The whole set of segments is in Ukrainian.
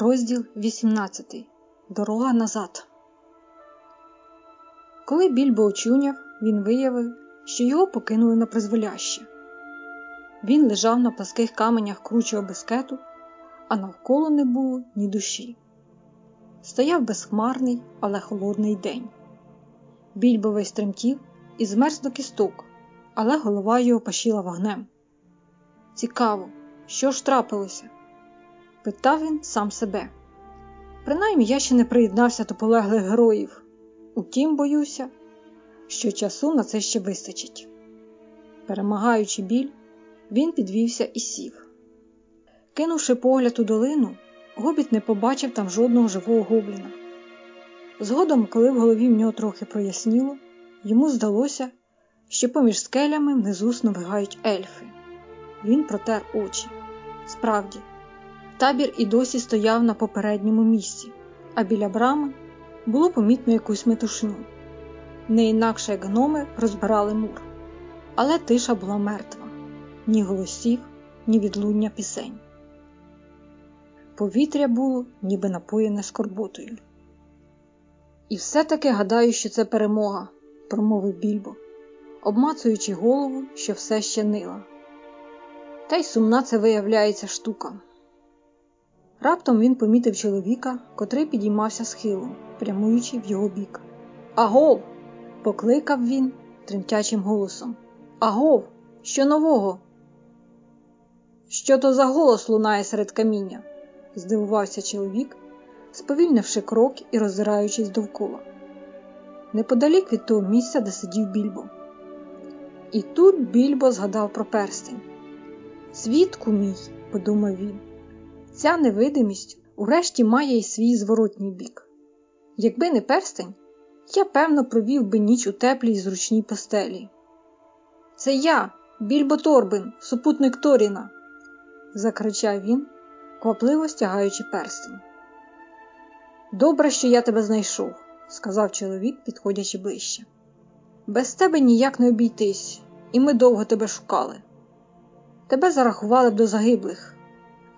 Розділ 18. Дорога назад. Коли більбо очуняв, він виявив, що його покинули на призволяще. Він лежав на пласких каменях кручого безкету, а навколо не було ні душі. Стояв безхмарний, але холодний день. Більбо весь тремтів і змерз до кісток, але голова його пашіла вогнем. Цікаво, що ж трапилося? Питав він сам себе. Принаймні я ще не приєднався до полеглих героїв, утім, боюся, що часу на це ще вистачить. Перемагаючи біль, він підвівся і сів. Кинувши погляд у долину, гобіт не побачив там жодного живого гобліна. Згодом, коли в голові в нього трохи проясніло, йому здалося, що поміж скелями внизу сновигають ельфи. Він протер очі. Справді, Табір і досі стояв на попередньому місці, а біля брами було помітно якусь метушню. Не інакше як гноми розбирали мур. Але тиша була мертва ні голосів, ні відлуння пісень. Повітря було, ніби напоєне скорботою. І все-таки гадаю, що це перемога, промовив більбо, обмацуючи голову, що все ще нила. Та й сумна це виявляється штука. Раптом він помітив чоловіка, котрий підіймався схилом, прямуючи в його бік. Агов! покликав він тремтячим голосом. Агов! Що нового? Що то за голос лунає серед каміння? здивувався чоловік, сповільнивши крок і роззираючись довкола. Неподалік від того місця, де сидів більбо. І тут більбо згадав про перстень. Свідку мій, подумав він. Ця невидимість урешті має й свій зворотній бік. Якби не перстень, я певно провів би ніч у теплій зручній постелі. Це я, Більбо Торбин, супутник Торіна, закричав він, квапливо стягаючи перстень. Добре, що я тебе знайшов, сказав чоловік, підходячи ближче. Без тебе ніяк не обійтись, і ми довго тебе шукали. Тебе зарахували б до загиблих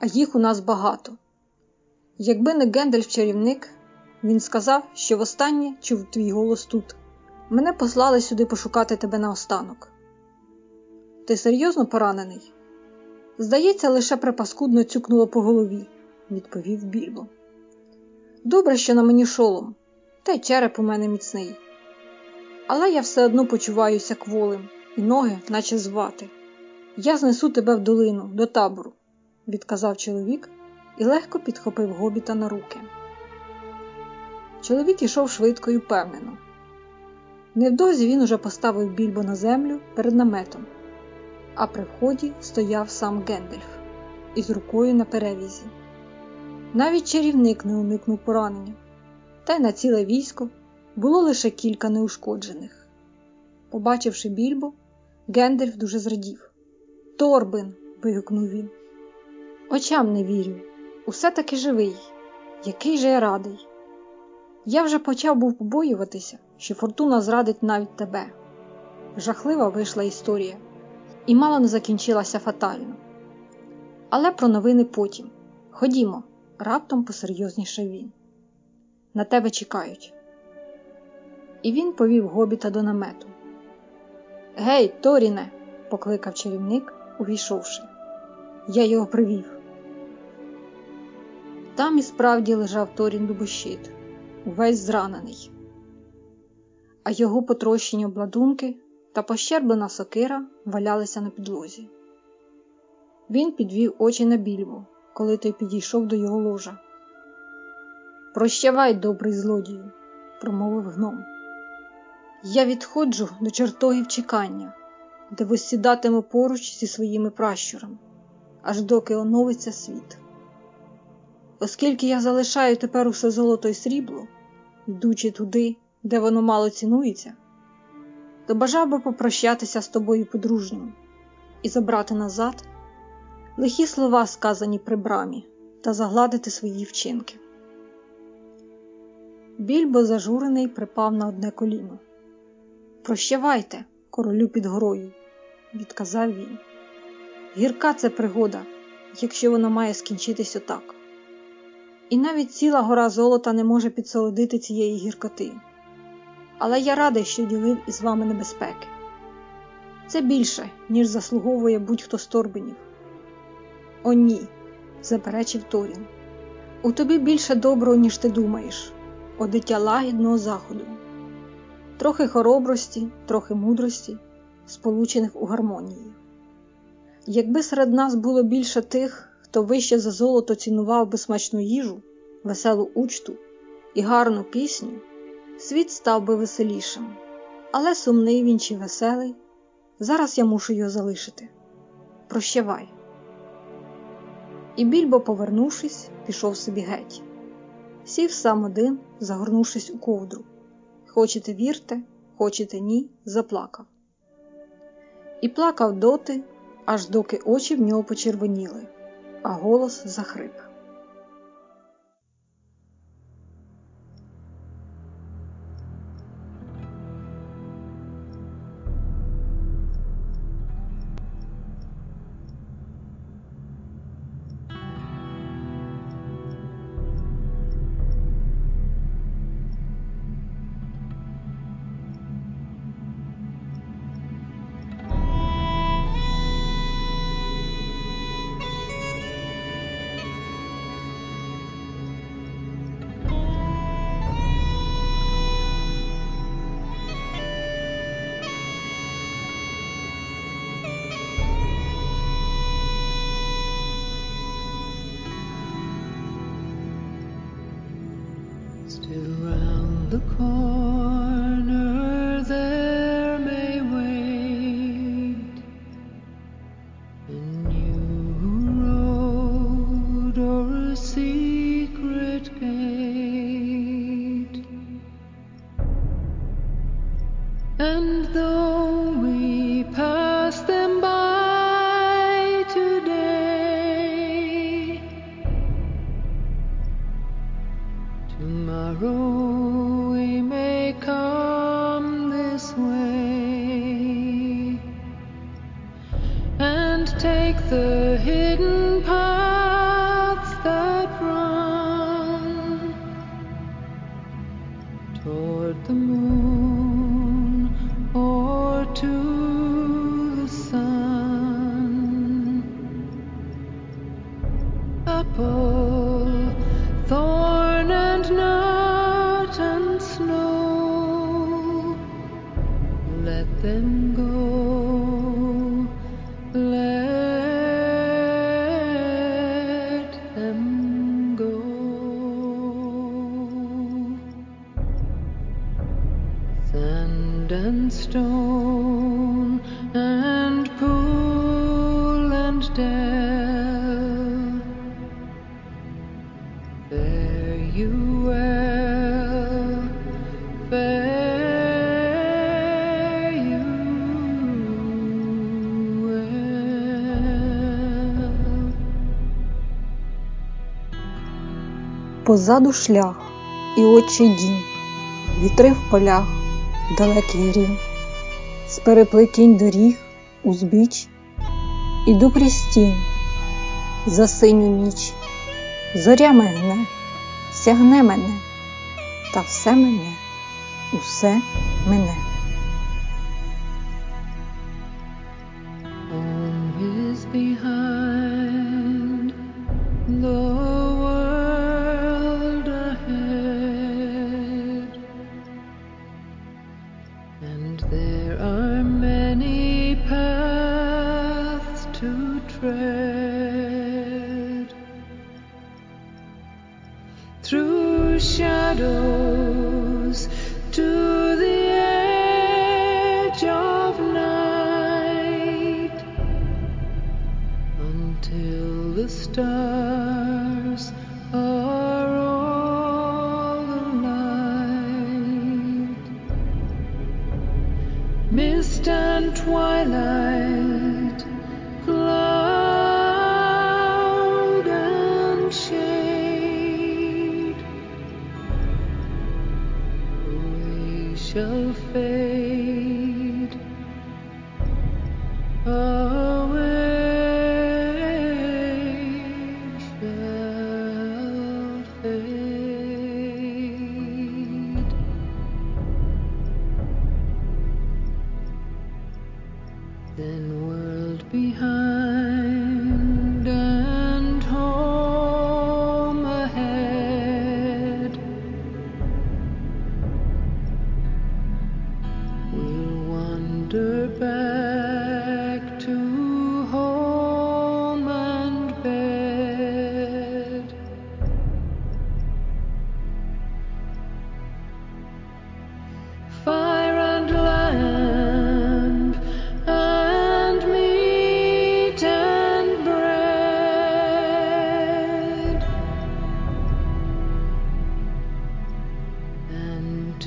а їх у нас багато. Якби не Гендальф чарівник, він сказав, що востаннє чув твій голос тут. Мене послали сюди пошукати тебе наостанок. Ти серйозно поранений? Здається, лише припаскудно цюкнуло по голові, відповів більбо. Добре, що на мені шолом, та й череп у мене міцний. Але я все одно почуваюся кволим, і ноги, наче звати. Я знесу тебе в долину, до табору відказав чоловік і легко підхопив гобіта на руки. Чоловік ішов швидко і впевнено. Невдовзі він уже поставив більбо на землю перед наметом, а при вході стояв сам Гендельф із рукою на перевізі. Навіть чарівник не уникнув поранення, та й на ціле військо було лише кілька неушкоджених. Побачивши більбо, Гендельф дуже зрадів. Торбин. вигукнув він. Очам не вірю. Усе таки живий. Який же я радий. Я вже почав був побоюватися, що фортуна зрадить навіть тебе. Жахлива вийшла історія, і мало не закінчилася фатально. Але про новини потім. Ходімо, раптом посерйознішав він. На тебе чекають. І він повів гобіта до намету. Гей, Торіне, покликав чарівник, увійшовши. Я його привів. Там і справді лежав Торін Дубощит, увесь зранений, а його потрощені обладунки та пощерблена сокира валялися на підлозі. Він підвів очі на більбу, коли той підійшов до його ложа. Прощавай, добрий злодію, промовив гном. Я відходжу до чертогів чекання, де висідатиму поруч зі своїми пращурами, аж доки оновиться світ. Оскільки я залишаю тепер усе золото й срібло, йдучи туди, де воно мало цінується, то бажав би попрощатися з тобою по-дружньому і забрати назад лихі слова, сказані при брамі, та загладити свої вчинки. Більбо зажурений припав на одне коліно. Прощавайте, королю під горою, відказав він. Гірка це пригода, якщо вона має скінчитись отак. І навіть ціла гора золота не може підсолодити цієї гіркоти. Але я радий, що ділив із вами небезпеки. Це більше, ніж заслуговує будь-хто з торбинів. О, ні, заперечив Торін. У тобі більше доброго, ніж ти думаєш, о дитя лагідного заходу, трохи хоробрості, трохи мудрості, сполучених у гармонії. Якби серед нас було більше тих, хто вище за золото цінував би смачну їжу, веселу учту і гарну пісню, світ став би веселішим. Але сумний він чи веселий, зараз я мушу його залишити. Прощавай. І більбо, повернувшись, пішов собі геть. Сів сам один, загорнувшись у ковдру. Хочете вірте, хочете ні, заплакав. І плакав доти, аж доки очі в нього почервоніли, а голос захрип. Позаду шлях і отчий дім, вітри в полях, далекий грім, з переплетінь доріг, узбіч, іду крізь за синю ніч, зоря мигне, сягне мене, та все мене, усе мене. Shadows to the edge of night until the stars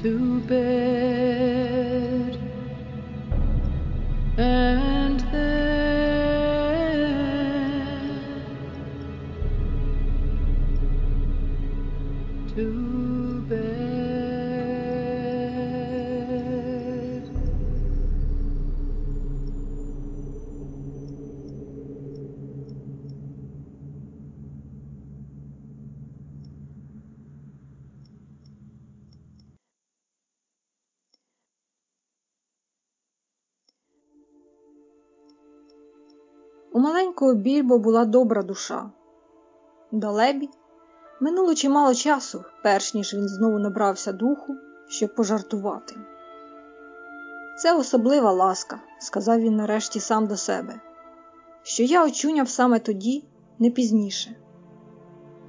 to bed. Більбо була добра душа. Далебі минуло чимало часу, перш ніж він знову набрався духу, щоб пожартувати. Це особлива ласка, сказав він нарешті сам до себе, що я очуняв саме тоді, не пізніше.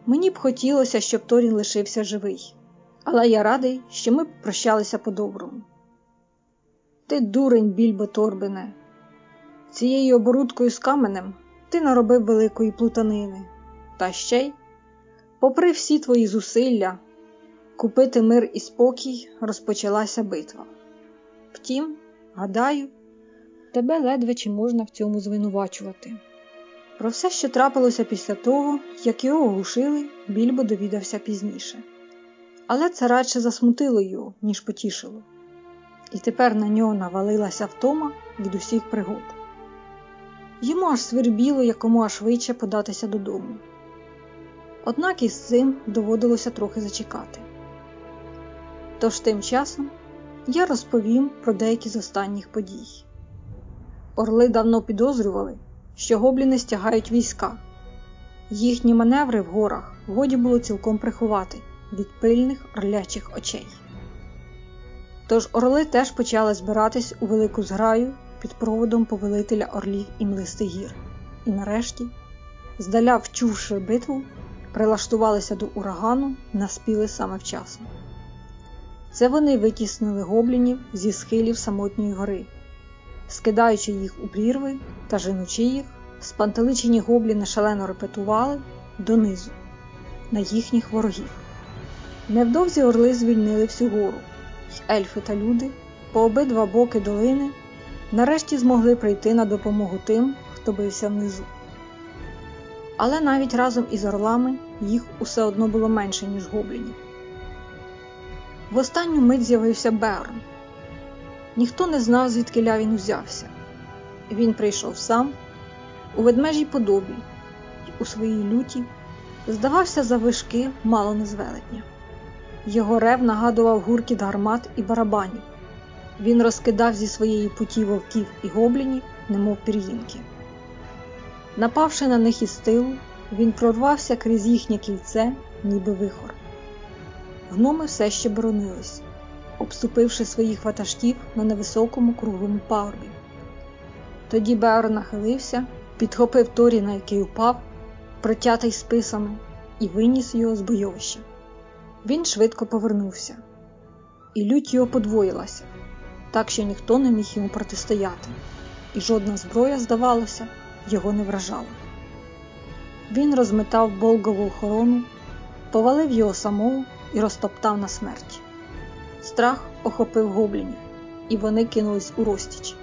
Мені б хотілося, щоб Торін лишився живий, але я радий, що ми попрощалися по-доброму. Ти дурень, більбо торбине, цією оборудкою з каменем ти наробив великої плутанини, та ще й, попри всі твої зусилля, купити мир і спокій розпочалася битва. Втім, гадаю, тебе ледве чи можна в цьому звинувачувати. Про все, що трапилося після того, як його оглушили, більбо довідався пізніше. Але це радше засмутило його, ніж потішило, і тепер на нього навалилася втома від усіх пригод. Йому аж свербіло якомога швидше податися додому. Однак із цим доводилося трохи зачекати. Тож тим часом я розповім про деякі з останніх подій. Орли давно підозрювали, що гобліни стягають війська. Їхні маневри в горах годі було цілком приховати від пильних орлячих очей. Тож орли теж почали збиратись у велику зграю під проводом повелителя орлів і млистих гір, і нарешті, здаля вчувши битву, прилаштувалися до урагану наспіли саме вчасно. Це вони витіснили гоблінів зі схилів самотньої гори, скидаючи їх у прірви та женучи їх, спантеличені гобліни шалено репетували донизу, на їхніх ворогів. Невдовзі орли звільнили всю гору, й ельфи та люди по обидва боки долини нарешті змогли прийти на допомогу тим, хто бився внизу. Але навіть разом із орлами їх усе одно було менше, ніж гоблінів. В останню мить з'явився Берн. Ніхто не знав, звідки він узявся. Він прийшов сам у ведмежій подобі і у своїй люті здавався завишки мало не звелетня. Його рев нагадував гуркіт гармат і барабанів. Він розкидав зі своєї путі вовків і гоблінів, немов пір'їнки. Напавши на них із тилу, він прорвався крізь їхнє кільце, ніби вихор. Гноми все ще боронились, обступивши своїх ватажків на невисокому круглому пагорбі. Тоді Беор нахилився, підхопив Торіна, який упав, протятий списами, і виніс його з бойовища. Він швидко повернувся, і лють його подвоїлася, так що ніхто не міг йому протистояти, і жодна зброя, здавалося, його не вражала. Він розметав Болгову охорону, повалив його самого і розтоптав на смерть. Страх охопив гоблінів, і вони кинулись у розтіч,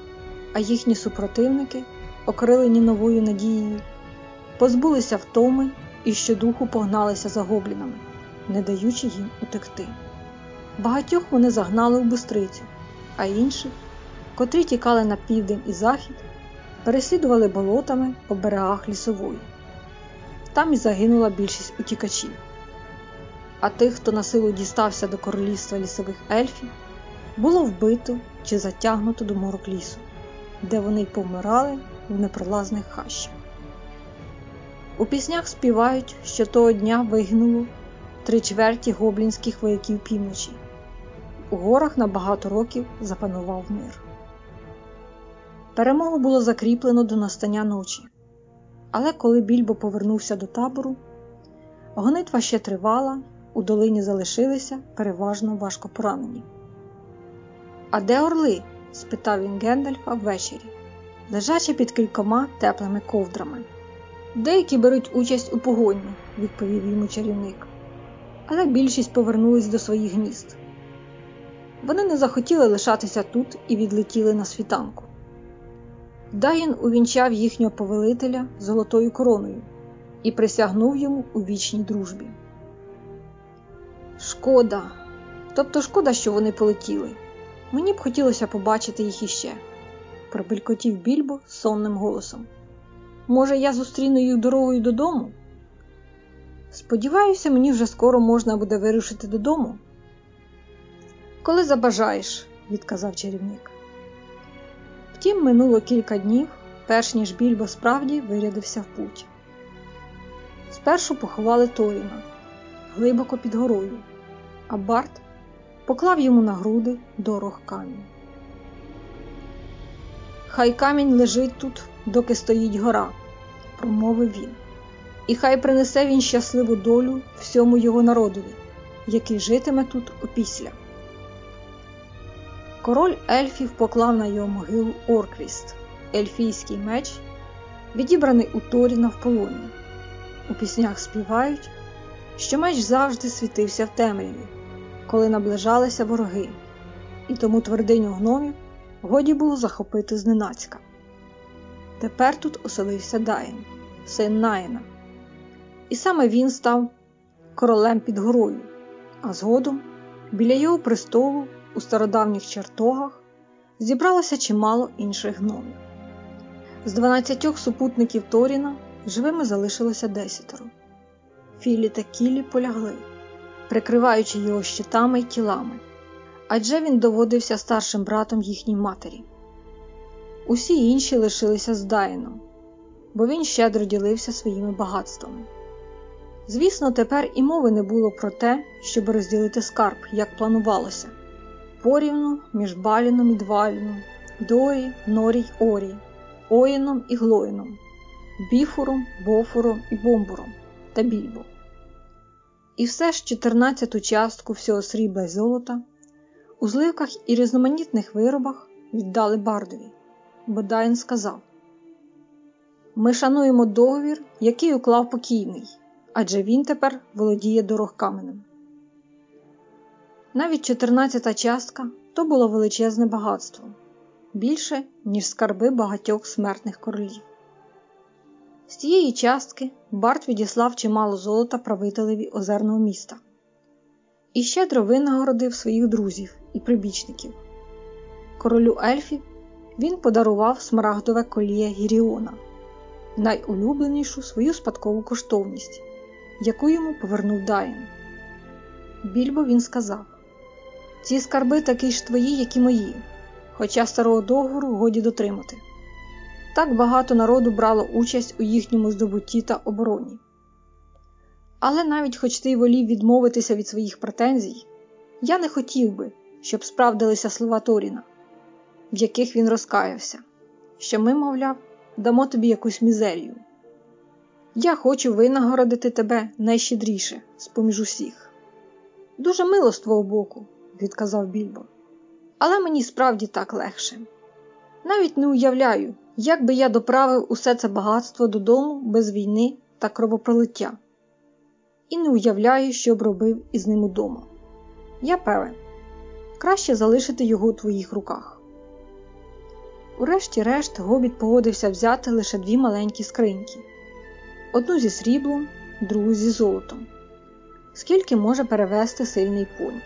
а їхні супротивники, окрилені новою надією, позбулися втоми і щодуху погналися за гоблінами, не даючи їм утекти. Багатьох вони загнали в бустрицю, а інших, котрі тікали на південь і захід, переслідували болотами по берегах лісової. Там і загинула більшість утікачів. А тих, хто на силу дістався до королівства лісових ельфів, було вбито чи затягнуто до морок лісу, де вони помирали в непролазних хащах. У піснях співають, що того дня вигинуло три чверті гоблінських вояків півночі. У горах на багато років запанував мир. Перемогу було закріплено до настання ночі. Але коли більбо повернувся до табору, гонитва ще тривала, у долині залишилися переважно важко поранені. А де орли? спитав він Гендальфа ввечері, лежачи під кількома теплими ковдрами. Деякі беруть участь у погоні, відповів йому чарівник, але більшість повернулись до своїх гнізд. Вони не захотіли лишатися тут і відлетіли на світанку. Дагін увінчав їхнього повелителя золотою короною і присягнув йому у вічній дружбі. Шкода, тобто шкода, що вони полетіли. Мені б хотілося побачити їх іще, пробелькотів більбо сонним голосом. Може, я зустріну їх дорогою додому? Сподіваюся, мені вже скоро можна буде вирушити додому. Коли забажаєш, відказав чарівник. Втім, минуло кілька днів, перш ніж більбо справді вирядився в путь. Спершу поховали Торіна глибоко під горою, а Барт поклав йому на груди дорог камінь. Хай камінь лежить тут, доки стоїть гора, промовив він, і хай принесе він щасливу долю всьому його народові, який житиме тут опісля. Король ельфів поклав на його могилу Орквіст, ельфійський меч, відібраний у Торіна в полоні. У піснях співають, що меч завжди світився в темряві, коли наближалися вороги, і тому твердиню гномів годі було захопити зненацька. Тепер тут оселився Даїн, син Наїна, і саме він став королем під горою, а згодом біля його престолу у стародавніх чертогах зібралося чимало інших гномів. З дванадцятьох супутників Торіна живими залишилося десятеро. Філі та Кілі полягли, прикриваючи його щитами й тілами, адже він доводився старшим братом їхній матері. Усі інші лишилися з Дайном, бо він щедро ділився своїми багатствами. Звісно, тепер і мови не було про те, щоб розділити скарб, як планувалося порівну між Баліном і Дваліном, Дорі, Норі й Орі, Оїном і Глоїном, Біфуром, Бофуром і Бомбуром та Більбо. І все ж 14-ту частку всього срібла й золота у зливках і різноманітних виробах віддали Бардові, бо Дайн сказав: Ми шануємо договір, який уклав покійний, адже він тепер володіє дорог каменем. Навіть 14-та частка то було величезне багатство більше, ніж скарби багатьох смертних королів. З цієї частки Барт відіслав чимало золота правителеві озерного міста і щедро винагородив своїх друзів і прибічників. Королю ельфів він подарував смарагдове коліє Гіріона, найулюбленішу свою спадкову коштовність, яку йому повернув Дайн. Більбо він сказав: Ці скарби такі ж твої, як і мої, хоча старого договору годі дотримати. Так багато народу брало участь у їхньому здобутті та обороні. Але навіть хоч ти й волів відмовитися від своїх претензій, я не хотів би, щоб справдилися слова Торіна, в яких він розкаявся, що ми, мовляв, дамо тобі якусь мізерію. Я хочу винагородити тебе найщедріше з поміж усіх. Дуже мило з твого боку, відказав Більбо, але мені справді так легше. Навіть не уявляю, як би я доправив усе це багатство додому без війни та кровопролиття. І не уявляю, що б робив із ним удома. Я певен, краще залишити його у твоїх руках. Урешті-решт гобіт погодився взяти лише дві маленькі скриньки: одну зі сріблом, другу зі золотом. Скільки може перевести сильний понь?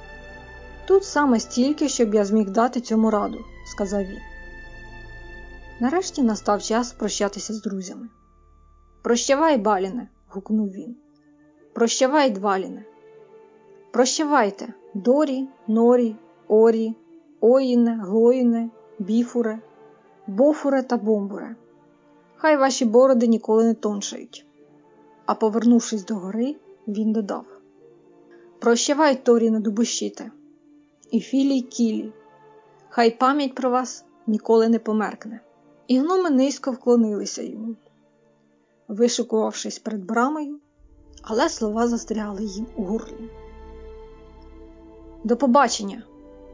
Тут саме стільки, щоб я зміг дати цьому раду, сказав він. Нарешті настав час прощатися з друзями. Прощавай, Баліне, гукнув він. Прощавай, Дваліне. Прощавайте, Дорі, Норі, Орі, Оїне, Глоїне, Біфуре, Бофуре та Бомбуре. Хай ваші бороди ніколи не тоншають. А повернувшись до гори, він додав: Прощавай, Торіне Дубощите, і Філі й Кілі, хай пам'ять про вас ніколи не померкне. І гноми низько вклонилися йому, вишикувавшись перед брамою, але слова застрягли їм у горлі. До побачення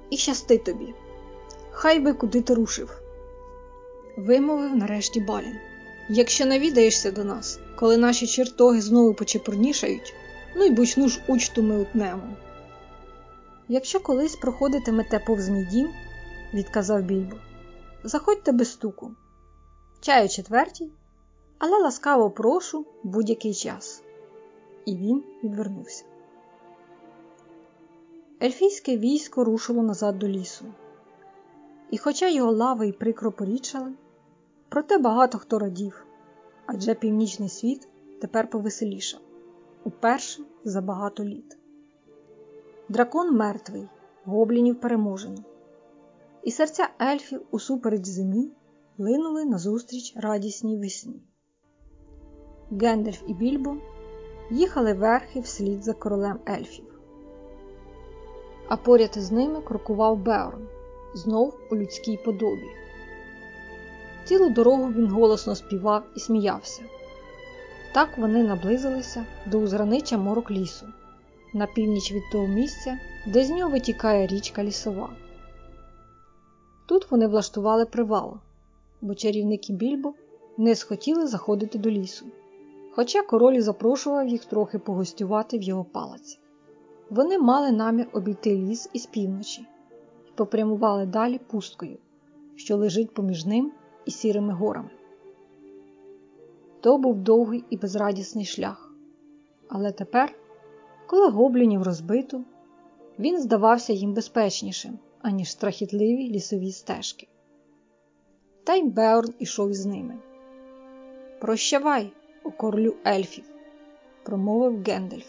і щасти тобі. Хай би куди ти рушив. Вимовив нарешті Балін. Якщо навідаєшся до нас, коли наші чертоги знову почепурнішають, ну й бучну ж учту ми утнемо. Якщо колись проходитимете повз мій дім, відказав Більбо, заходьте без стуку. Чаю четвертій, але ласкаво прошу будь-який час. І він відвернувся. Ельфійське військо рушило назад до лісу. І хоча його лави й прикро порічали, проте багато хто радів, адже північний світ тепер повеселішав уперше за багато літ. Дракон мертвий, гоблінів переможено, і серця ельфів усупереч зимі линули назустріч радісній весні. Гендальф і Більбо їхали верхи вслід за королем ельфів, а поряд із ними крокував Беорн, знов у людській подобі. Цілу дорогу він голосно співав і сміявся. Так вони наблизилися до узгранича морок лісу, на північ від того місця, де з нього витікає річка лісова. Тут вони влаштували привал, бо чарівники Більбо не схотіли заходити до лісу, хоча король запрошував їх трохи погостювати в його палаці. Вони мали намір обійти ліс із півночі і попрямували далі пусткою, що лежить поміж ним і сірими горами. То був довгий і безрадісний шлях. Але тепер, коли гоблінів розбито, він здавався їм безпечнішим, аніж страхітливі лісові стежки. Та й Беорн ішов із ними. Прощавай, о королю ельфів, промовив Гендальф.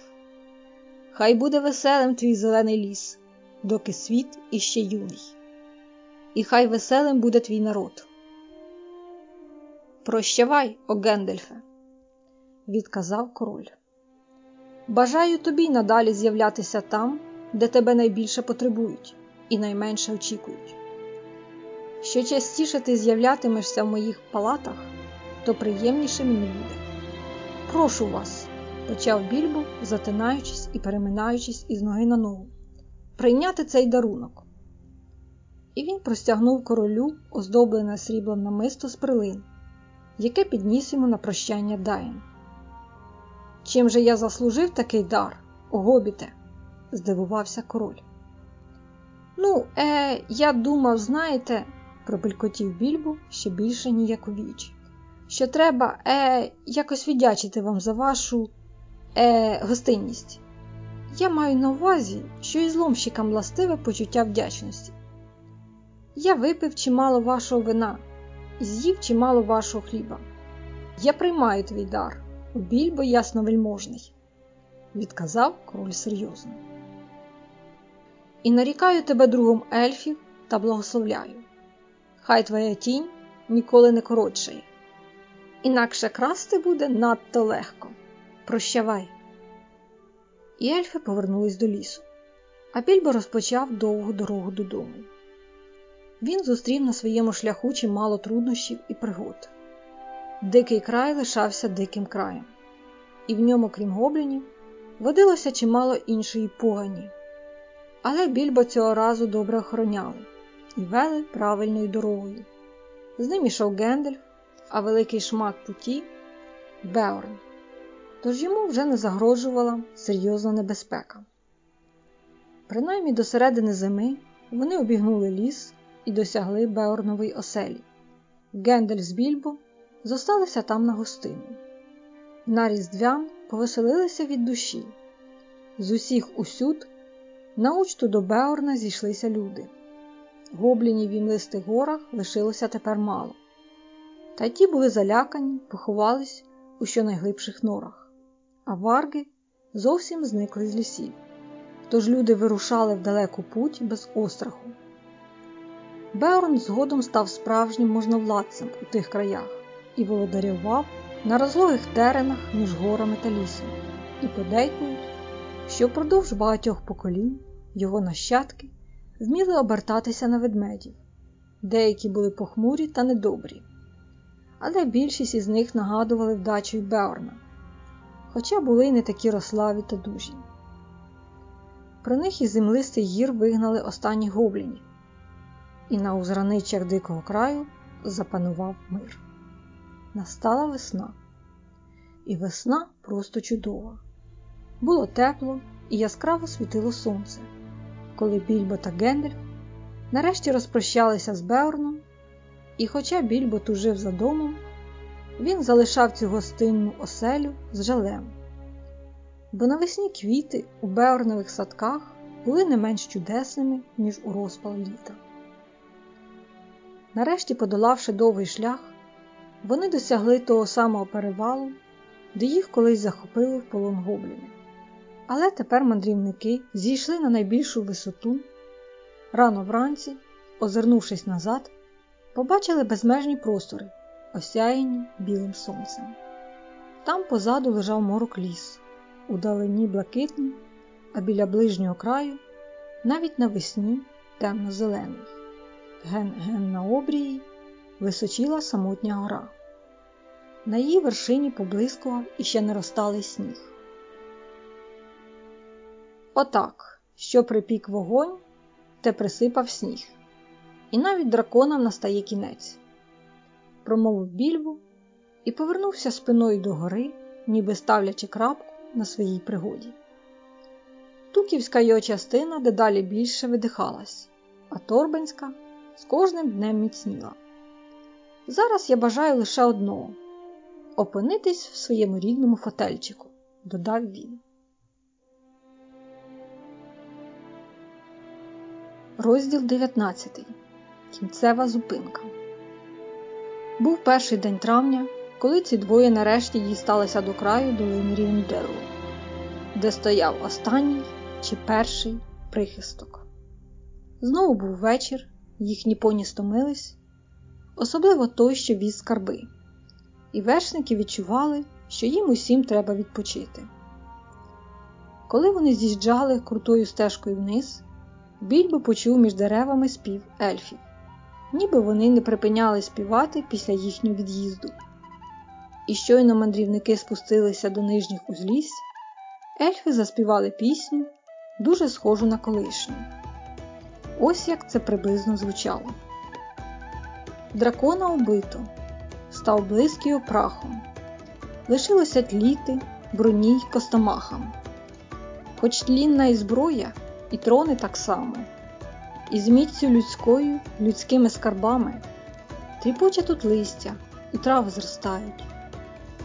Хай буде веселим твій зелений ліс, доки світ іще юний, і хай веселим буде твій народ. Прощавай, о Гендельфе, відказав король. Бажаю тобі надалі з'являтися там, де тебе найбільше потребують і найменше очікують. Що частіше ти з'являтимешся в моїх палатах, то приємніше мені буде. Прошу вас, почав більбо, затинаючись і переминаючись із ноги на ногу, прийняти цей дарунок. І він простягнув королю оздоблене сріблом намисто з прилин яке підніс йому на прощання Дайн. Чим же я заслужив такий дар, гобіте? здивувався король. Ну, е, я думав, знаєте, пробелькотів більбу ще більше ніяковіючи, що треба е, якось віддячити вам за вашу е, гостинність. Я маю на увазі, що і зломщикам властиве почуття вдячності. Я випив чимало вашого вина і з'їв чимало вашого хліба. Я приймаю твій дар, більбо ясновельможний, відказав король серйозно. І нарікаю тебе другом ельфів та благословляю. Хай твоя тінь ніколи не коротшає. Інакше красти буде надто легко. Прощавай. І ельфи повернулись до лісу, а Більбо розпочав довгу дорогу додому він зустрів на своєму шляху чимало труднощів і пригод. Дикий край лишався диким краєм, і в ньому, крім гоблінів, водилося чимало іншої погані. Але більбо цього разу добре охороняли і вели правильною дорогою. З ним ішов Гендельф, а великий шмат путі Беорн. Тож йому вже не загрожувала серйозна небезпека. Принаймні до середини зими вони обігнули ліс і досягли Беорнової оселі. Гендель з Більбо зосталися там на гостину. На різдвян повеселилися від душі. З усіх усюд на учту до Беорна зійшлися люди. Гоблінів в імлистих горах лишилося тепер мало. Та ті були залякані, поховались у щонайглибших норах, а варги зовсім зникли з лісів. Тож люди вирушали в далеку путь без остраху. Беорн згодом став справжнім можновладцем у тих краях і володарював на розлогих теренах між горами та лісом, і подейкують, що впродовж багатьох поколінь його нащадки вміли обертатися на ведмедів, деякі були похмурі та недобрі, але більшість із них нагадували вдачу й Беорна, хоча були й не такі рославі та дужі. Про них із землистих гір вигнали останніх гоблінів і на узраничах дикого краю запанував мир. Настала весна, і весна просто чудова. Було тепло і яскраво світило сонце, коли Більбо та Гендальф нарешті розпрощалися з Беорном, і хоча Більбо тужив за домом, він залишав цю гостинну оселю з жалем. Бо навесні квіти у Беорнових садках були не менш чудесними, ніж у розпал літа. Нарешті, подолавши довгий шлях, вони досягли того самого перевалу, де їх колись захопили в полон гобліни. Але тепер мандрівники зійшли на найбільшу висоту. Рано вранці, озирнувшись назад, побачили безмежні простори, осяяні білим сонцем. Там позаду лежав морок ліс, удалині блакитний, а біля ближнього краю навіть навесні темно-зелений. Ген-ген на обрії височила самотня гора. На її вершині поблискував іще не розталий сніг. Отак, що припік вогонь, те присипав сніг, і навіть драконам настає кінець, промовив більбу і повернувся спиною до гори, ніби ставлячи крапку на своїй пригоді. Туківська його частина дедалі більше видихалась, а Торбенська з кожним днем міцніла. Зараз я бажаю лише одного опинитись в своєму рідному фотельчику, додав він. Розділ 19. Кінцева зупинка. Був перший день травня, коли ці двоє нарешті дісталися до краю долини Рівенделу, де стояв останній чи перший прихисток. Знову був вечір, їхні поні стомились, особливо той, що віз скарби, і вершники відчували, що їм усім треба відпочити. Коли вони з'їжджали крутою стежкою вниз, Більбо почув між деревами спів ельфів, ніби вони не припиняли співати після їхнього від'їзду. І щойно мандрівники спустилися до нижніх узлісь, ельфи заспівали пісню, дуже схожу на колишню. Ось як це приблизно звучало. Дракона убито, став близький прахом, лишилося тліти броні й костомахам. Хоч тлінна і зброя, і трони так само, і з міцю людською, людськими скарбами, тріпоче тут листя, і трави зростають,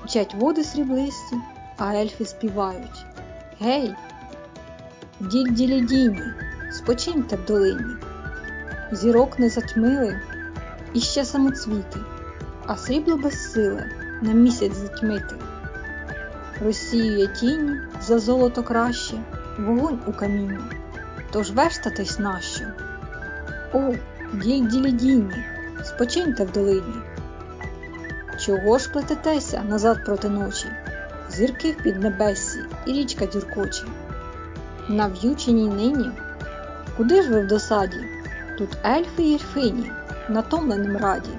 Мчать води сріблисті, а ельфи співають. Гей, діль діні, спочиньте в долині, зірок не затьмили іще самоцвіти, а срібло безсиле на місяць затьмити. Розсіює тіні за золото краще, вогонь у каміні, тож вештатись нащо? О, діль ділі діні, спочиньте в долині. Чого ж плететеся назад проти ночі, зірки в піднебесі і річка дюркоче? На в'юченій нині? Куди ж ви в досаді? Тут ельфи й ельфині, натомленим раді.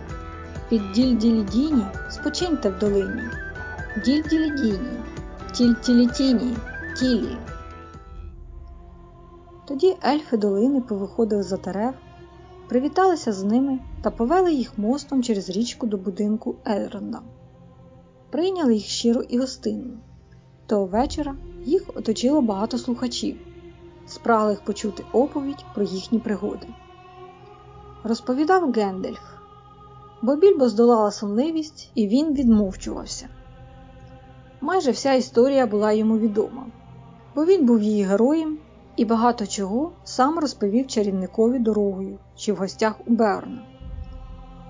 Під діль-ділі-діні спочиньте в долині. Діль-ділі-діні, тіль-тілі-тіні, тілі. Тоді ельфи долини повиходили за дерев, привіталися з ними та повели їх мостом через річку до будинку Ельронда. Прийняли їх щиро і гостинно. Того вечора їх оточило багато слухачів, спраглих почути оповідь про їхні пригоди. Розповідав Гендельф, бо більбо здолала сонливість, і він відмовчувався. Майже вся історія була йому відома, бо він був її героєм і багато чого сам розповів чарівникові дорогою чи в гостях у Берна.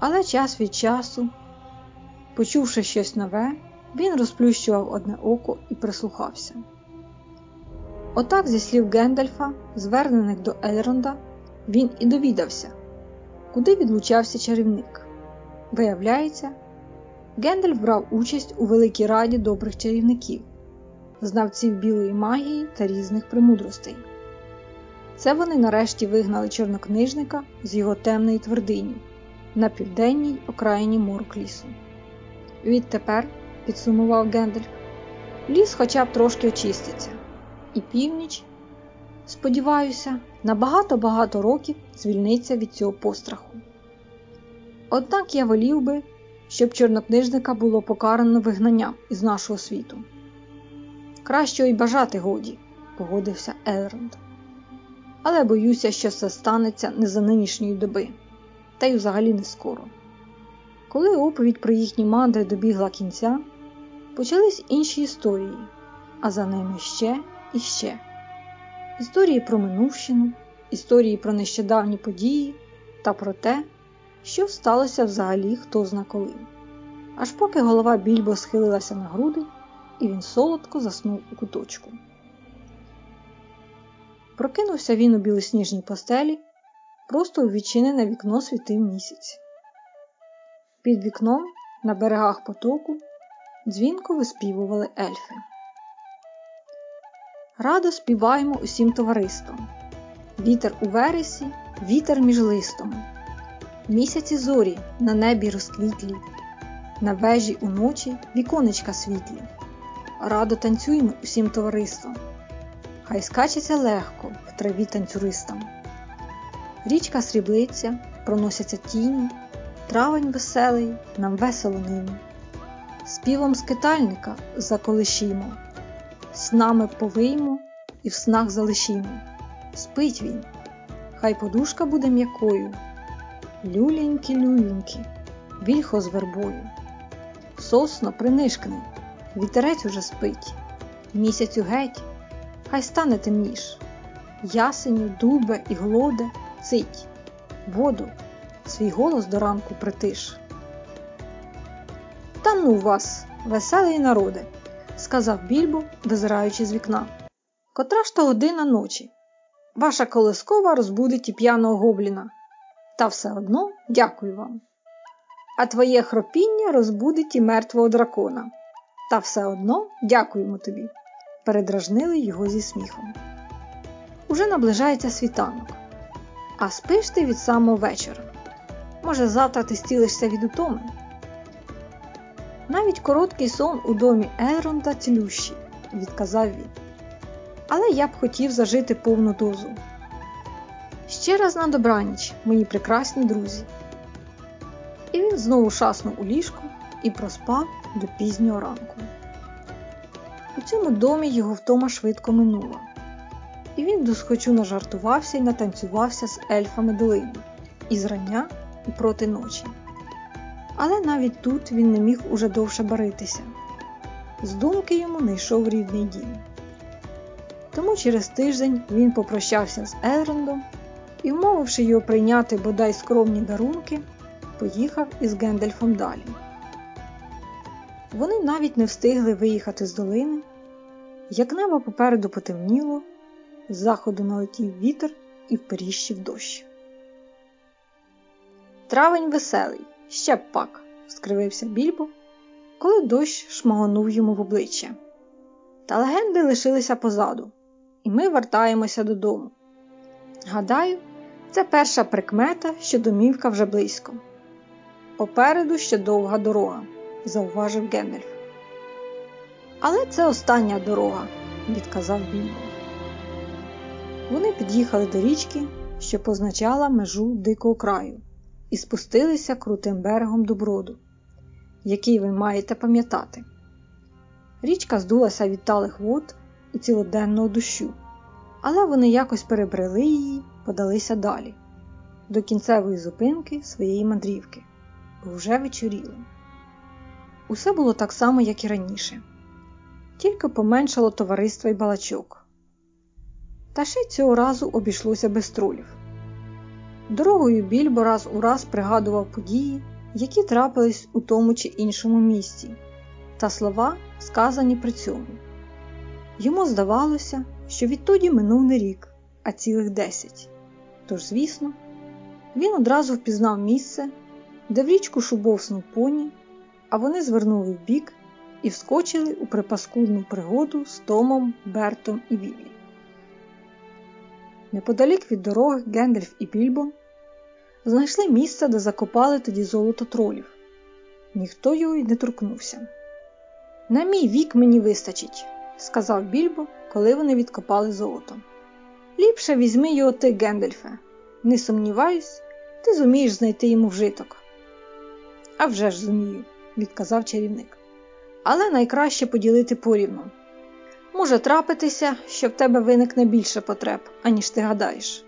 Але час від часу, почувши щось нове, він розплющував одне око і прислухався. Отак, зі слів Гендальфа, звернених до Ельронда, він і довідався, куди відлучався чарівник. Виявляється, Гендальф брав участь у Великій Раді добрих чарівників, знавців білої магії та різних премудростей. Це вони нарешті вигнали чорнокнижника з його темної твердині на південній окраїні Морклісу. Відтепер, підсумував Гендальф, ліс хоча б трошки очиститься, і північ, сподіваюся, на багато-багато років звільниться від цього постраху. Однак я волів би, щоб чорнокнижника було покарано вигнанням із нашого світу. Кращого й бажати годі, погодився Елронд. але боюся, що це станеться не за нинішньої доби, та й взагалі не скоро. Коли оповідь про їхні мандри добігла кінця, почались інші історії, а за ними ще і ще. Історії про минувщину, історії про нещодавні події та про те, що сталося взагалі хто зна коли. Аж поки голова більбо схилилася на груди, і він солодко заснув у куточку. Прокинувся він у білосніжній постелі, просто у відчинене вікно світив місяць. Під вікном, на берегах потоку, дзвінко виспівували ельфи. Радо співаємо усім товариством. Вітер у вересі, вітер між листом. Місяці зорі на небі розквітлі, на вежі уночі віконечка світлі. Радо танцюємо усім товариством. Хай скачеться легко в траві танцюристам. Річка сріблиться, проносяться тіні, травень веселий, нам весело нині. Співом скитальника заколишімо, снами повиймо і в снах залишімо. Спить він, хай подушка буде м'якою. Люленькі, люленькі, вільхо з вербою. Сосно принишкни, вітерець уже спить, місяцю геть, хай стане темніш. Ясеню, дубе і глоде, цить, воду, свій голос до ранку притиш. Та ну вас, веселий народе, сказав більбо, визираючи з вікна. Котра ж то година ночі? Ваша колискова розбудить і п'яного гобліна. Та все одно дякую вам. А твоє хропіння розбудить і мертвого дракона. Та все одно дякуємо тобі. Передражнили його зі сміхом. Уже наближається світанок, а спиш ти від самого вечора. Може, завтра ти стілишся від утоми. Навіть короткий сон у домі Елронда цілющий, відказав він. Але я б хотів зажити повну дозу. Ще раз на добраніч, мої прекрасні друзі. І він знову шаснув у ліжку і проспав до пізнього ранку. У цьому домі його втома швидко минула, і він досхочу нажартувався і натанцювався з ельфами долини і зрання, і проти ночі. Але навіть тут він не міг уже довше баритися. З думки йому не йшов рідний дім. Тому через тиждень він попрощався з Елрондом і, вмовивши його прийняти бодай скромні дарунки, поїхав із Гендельфом далі. Вони навіть не встигли виїхати з долини, як небо попереду потемніло, з заходу налетів вітер і вперіщив дощ. Травень веселий, ще б пак, скривився більбо, коли дощ шмагонув йому в обличчя. Та легенди лишилися позаду, і ми вертаємося додому. Гадаю, це перша прикмета, що домівка вже близько. Попереду ще довга дорога, зауважив Гендальф. Але це остання дорога, відказав Більбо. Вони під'їхали до річки, що позначала межу дикого краю, і спустилися крутим берегом до броду, який ви маєте пам'ятати. Річка здулася від талих вод і цілоденного дощу, але вони якось перебрели її, подалися далі, до кінцевої зупинки своєї мандрівки, бо вже вечоріло. Усе було так само, як і раніше, тільки поменшало товариства й балачок. Та ще цього разу обійшлося без тролів. Дорогою більбо раз у раз пригадував події, які трапились у тому чи іншому місці, та слова, сказані при цьому. Йому здавалося, що відтоді минув не рік, а цілих десять. Тож, звісно, він одразу впізнав місце, де в річку шубовснув поні, а вони звернули вбік і вскочили у припаскудну пригоду з Томом, Бертом і Віллі. Неподалік від дороги Гендальф і Більбо знайшли місце, де закопали тоді золото тролів. Ніхто його й не торкнувся. На мій вік мені вистачить, сказав Більбо, коли вони відкопали золото. Ліпше візьми його ти, Гендальфе. Не сумніваюсь, ти зумієш знайти йому вжиток. «А вже ж зумію, відказав чарівник. Але найкраще поділити порівну. Може трапитися, що в тебе виникне більше потреб, аніж ти гадаєш.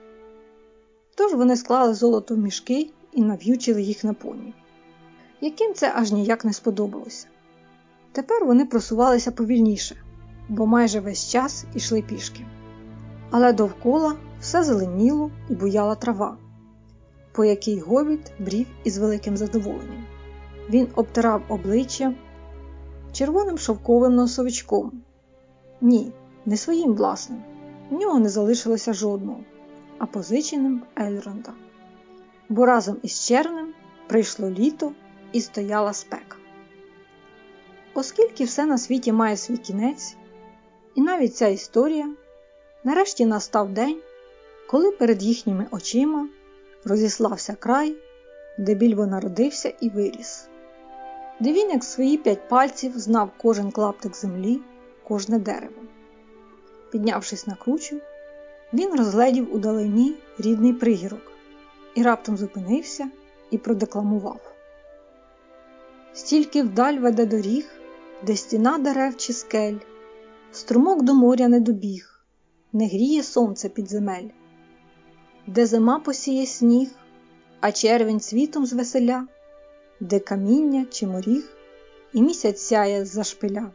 Тож вони склали золото в мішки і нав'ючили їх на поні, яким це аж ніяк не сподобалося. Тепер вони просувалися повільніше, бо майже весь час ішли пішки. Але довкола все зеленіло і буяла трава, по якій говіт брів із великим задоволенням. Він обтирав обличчя червоним шовковим носовичком. Ні, не своїм власним. В нього не залишилося жодного, а позиченим Ельронда. Бо разом із чернем прийшло літо і стояла спека. Оскільки все на світі має свій кінець, і навіть ця історія, нарешті настав день, коли перед їхніми очима розіслався край, де більбо народився і виріс, де він, як свої п'ять пальців, знав кожен клаптик землі, кожне дерево. Піднявшись на кручу, він розгледів удалині рідний пригірок і раптом зупинився і продекламував. Стільки вдаль веде доріг, де стіна дерев чи скель, струмок до моря не добіг, не гріє сонце під земель, де зима посіє сніг, а червень цвітом звеселя, де каміння чи моріг, і місяць сяє з-за шпиля.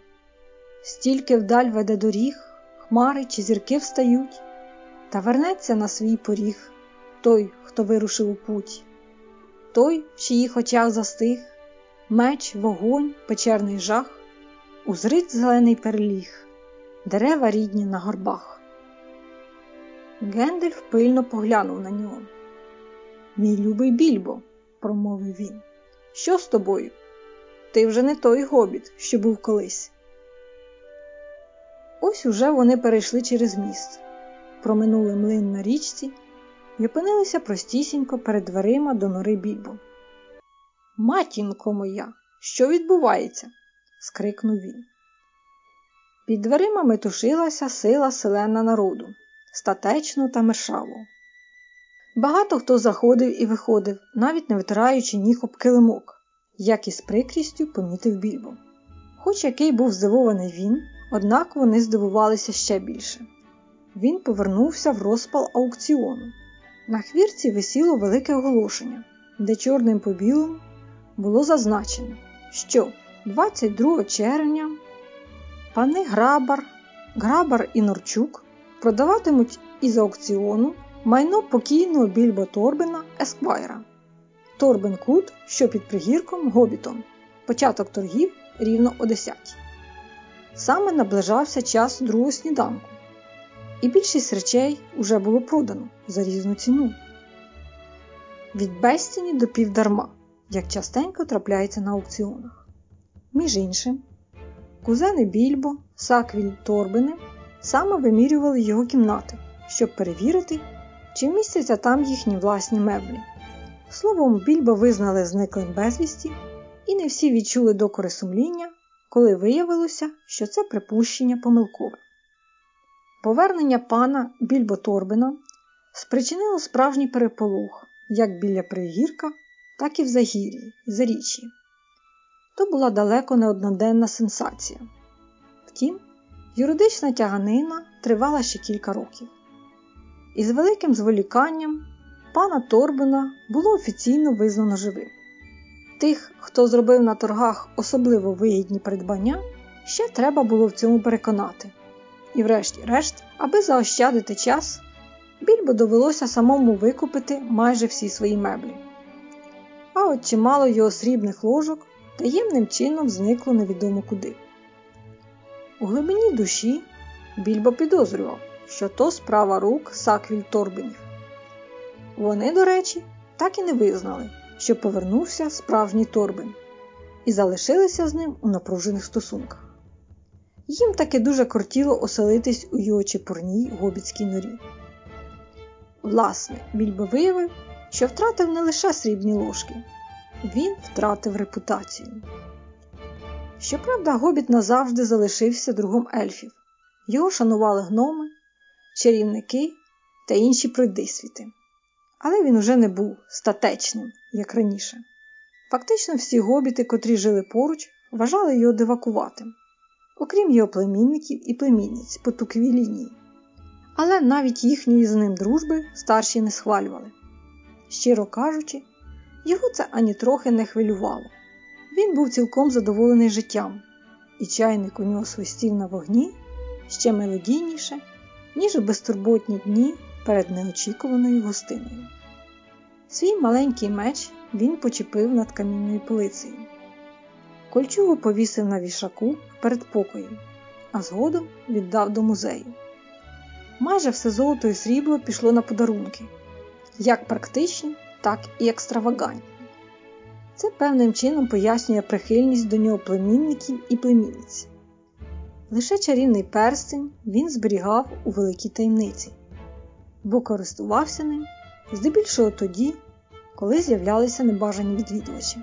Стільки вдаль веде доріг, хмари чи зірки встають, та вернеться на свій поріг той, хто вирушив у путь, той, в чиїх очах застиг, меч, вогонь, печерний жах, узрить зелений переліг, дерева рідні на горбах. Гендельф пильно поглянув на нього. Мій любий більбо, промовив він. Що з тобою? Ти вже не той гобіт, що був колись. Ось уже вони перейшли через міст, проминули млин на річці і опинилися простісінько перед дверима до нори більбо. Матінко моя, що відбувається? скрикнув він. Під дверима метушилася сила селена народу, статечно та мешаво. Багато хто заходив і виходив, навіть не витираючи ніг об килимок, як із прикрістю помітив більбо. Хоч який був здивований він, однак вони здивувалися ще більше. Він повернувся в розпал аукціону. На хвірці висіло велике оголошення, де чорним по білому було зазначено, що 22 червня пани Грабар, Грабар і Норчук продаватимуть із аукціону майно покійного Більбо Торбена Есквайра. Торбен Кут, що під пригірком Гобітом. Початок торгів рівно о 10. Саме наближався час другого сніданку, і більшість речей уже було продано за різну ціну. Від безціні до півдарма, як частенько трапляється на аукціонах. Між іншим, кузени Більбо, Саквіль Торбини саме вимірювали його кімнати, щоб перевірити, чи містяться там їхні власні меблі. Словом, Більбо визнали зниклим безвісті, і не всі відчули докори сумління, коли виявилося, що це припущення помилкове. Повернення пана Більбо Торбина спричинило справжній переполох як біля пригірка, так і в Загір'ї, Заріччі. То була далеко не одноденна сенсація. Втім, юридична тяганина тривала ще кілька років. І з великим зволіканням пана Торбина було офіційно визнано живим. Тих, хто зробив на торгах особливо вигідні придбання, ще треба було в цьому переконати. І, врешті-решт, аби заощадити час, більбо довелося самому викупити майже всі свої меблі. А от чимало його срібних ложок таємним чином зникло невідомо куди. У глибині душі більбо підозрював, що то справа рук саквіль Торбінів. Вони, до речі, так і не визнали, що повернувся справжній Торбин, і залишилися з ним у напружених стосунках. Їм таки дуже кортіло оселитись у його чепурній гобіцькій норі. Власне, більбо виявив, що втратив не лише срібні ложки, він втратив репутацію. Щоправда, гобіт назавжди залишився другом ельфів. Його шанували гноми, чарівники та інші пройдисвіти. Але він уже не був статечним, як раніше. Фактично всі гобіти, котрі жили поруч, вважали його дивакуватим. окрім його племінників і племінниць по туковій лінії. Але навіть їхньої з ним дружби старші не схвалювали. Щиро кажучи, його це ані трохи не хвилювало. Він був цілком задоволений життям, і чайник у нього свистів на вогні ще мелодійніше, ніж у безтурботні дні перед неочікуваною гостиною. Свій маленький меч він почепив над камінною полицею. Кольчугу повісив на вішаку в передпокої, а згодом віддав до музею. Майже все золото і срібло пішло на подарунки, як практичні, так і екстравагантні. Це певним чином пояснює прихильність до нього племінників і племінниць. Лише чарівний перстень він зберігав у великій таємниці, бо користувався ним здебільшого тоді, коли з'являлися небажані відвідувачі.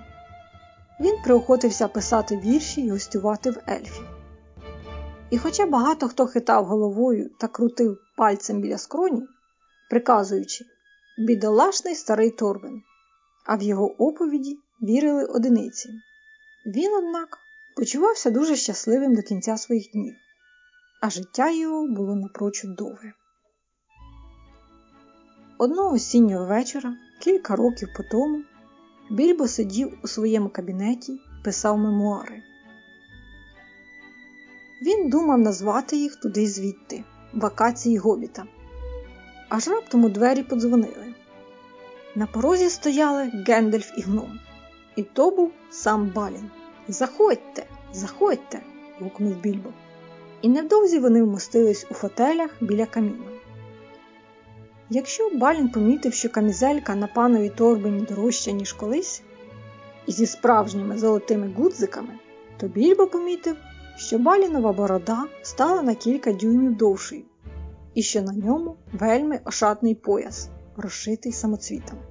Він приохотився писати вірші і гостювати в ельфів. І хоча багато хто хитав головою та крутив пальцем біля скроні, приказуючи бідолашний старий Торбен, а в його оповіді вірили одиниці. Він, однак, почувався дуже щасливим до кінця своїх днів, а життя його було напрочуд довге. Одного осіннього вечора, кілька років по тому, Більбо сидів у своєму кабінеті писав мемуари. Він думав назвати їх туди звідти, вакації гобіта. Аж раптом у двері подзвонили. На порозі стояли Гендельф і гном. І то був сам Балін. Заходьте, заходьте. гукнув більбо. І невдовзі вони вмостились у фотелях біля каміну. Якщо Балін помітив, що камізелька на панові торбині дорожча, ніж колись, і зі справжніми золотими гудзиками, то більбо помітив, що Балінова борода стала на кілька дюймів довшою, і що на ньому вельми ошатний пояс, розшитий самоцвітами.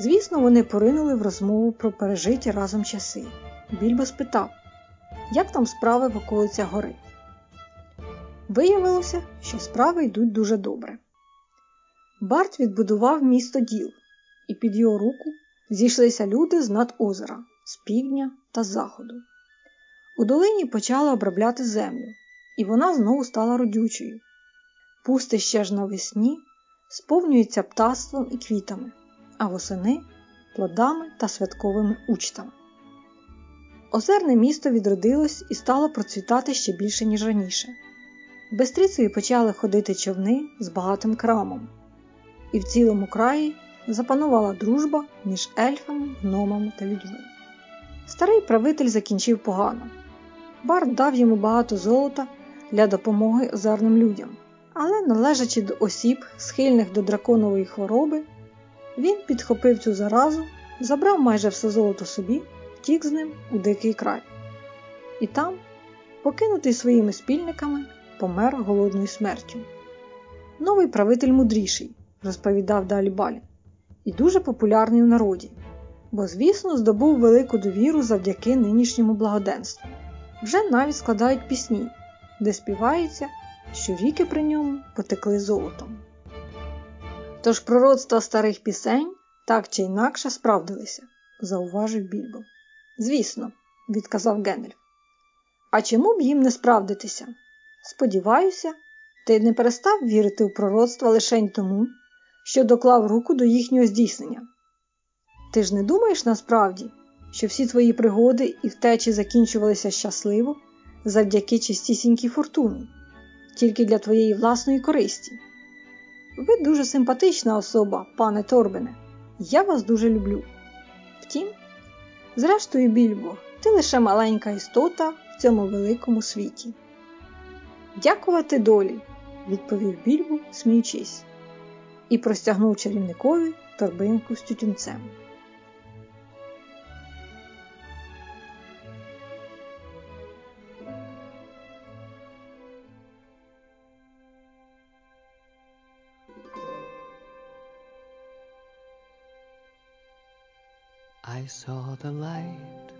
Звісно, вони поринули в розмову про пережиті разом часи. Більбо спитав, як там справи в околицях гори. Виявилося, що справи йдуть дуже добре. Барт відбудував місто діл, і під його руку зійшлися люди з над озера, з півдня та заходу. У долині почали обробляти землю, і вона знову стала родючою. Пустище ж навесні сповнюється птаством і квітами, а восени плодами та святковими учтами. Озерне місто відродилось і стало процвітати ще більше, ніж раніше. Бестрицею почали ходити човни з багатим крамом, і в цілому краї запанувала дружба між ельфами, гномами та людьми. Старий правитель закінчив погано. Барт дав йому багато золота для допомоги озерним людям, але, належачи до осіб, схильних до драконової хвороби, він підхопив цю заразу, забрав майже все золото собі, втік з ним у дикий край. І там, покинутий своїми спільниками, помер голодною смертю. Новий правитель мудріший, розповідав далі Балін, і дуже популярний у народі, бо, звісно, здобув велику довіру завдяки нинішньому благоденству. Вже навіть складають пісні, де співається, що ріки при ньому потекли золотом. Тож пророцтва старих пісень так чи інакше справдилися, зауважив Більбо. Звісно, відказав Генріх. А чому б їм не справдитися? Сподіваюся, ти не перестав вірити в пророцтва лишень тому, що доклав руку до їхнього здійснення. Ти ж не думаєш насправді, що всі твої пригоди і втечі закінчувалися щасливо завдяки чистісінькій фортуні, тільки для твоєї власної користі. Ви дуже симпатична особа, пане Торбене, я вас дуже люблю. Втім, зрештою, більбо, ти лише маленька істота в цьому великому світі. Дякувати долі, відповів більбо, сміючись, і простягнув чарівникові торбинку з тютюнцем. I saw the light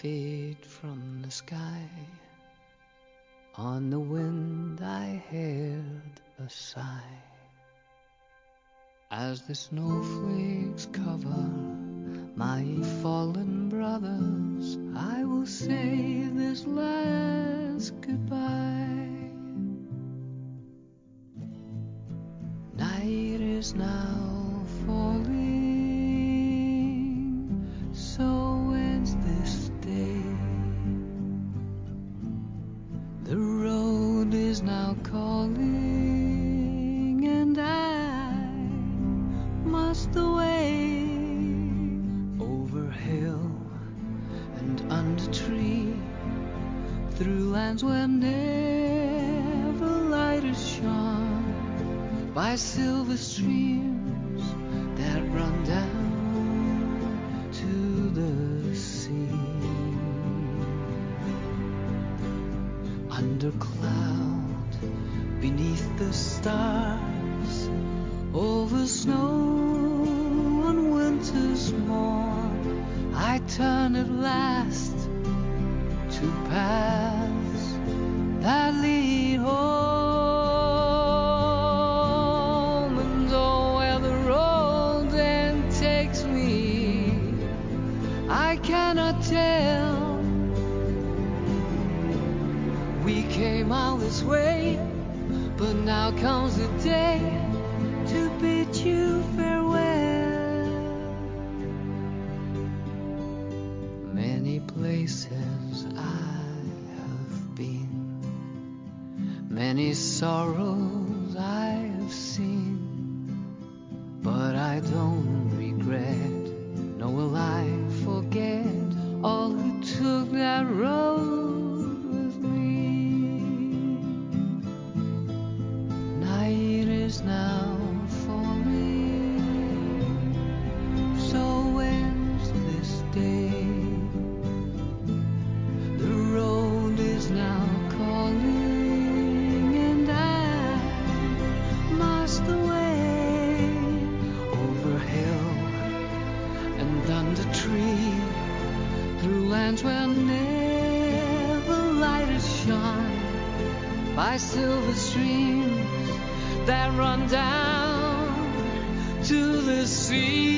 fade from the sky. On the wind I heard a sigh. As the snowflakes cover my fallen brothers, I will say this last goodbye. Night is now by silver streams that run down to the sea. Under cloud, beneath the stars, over snow on winter's morn, I turn at last to pass. by silver streams that run down to the sea.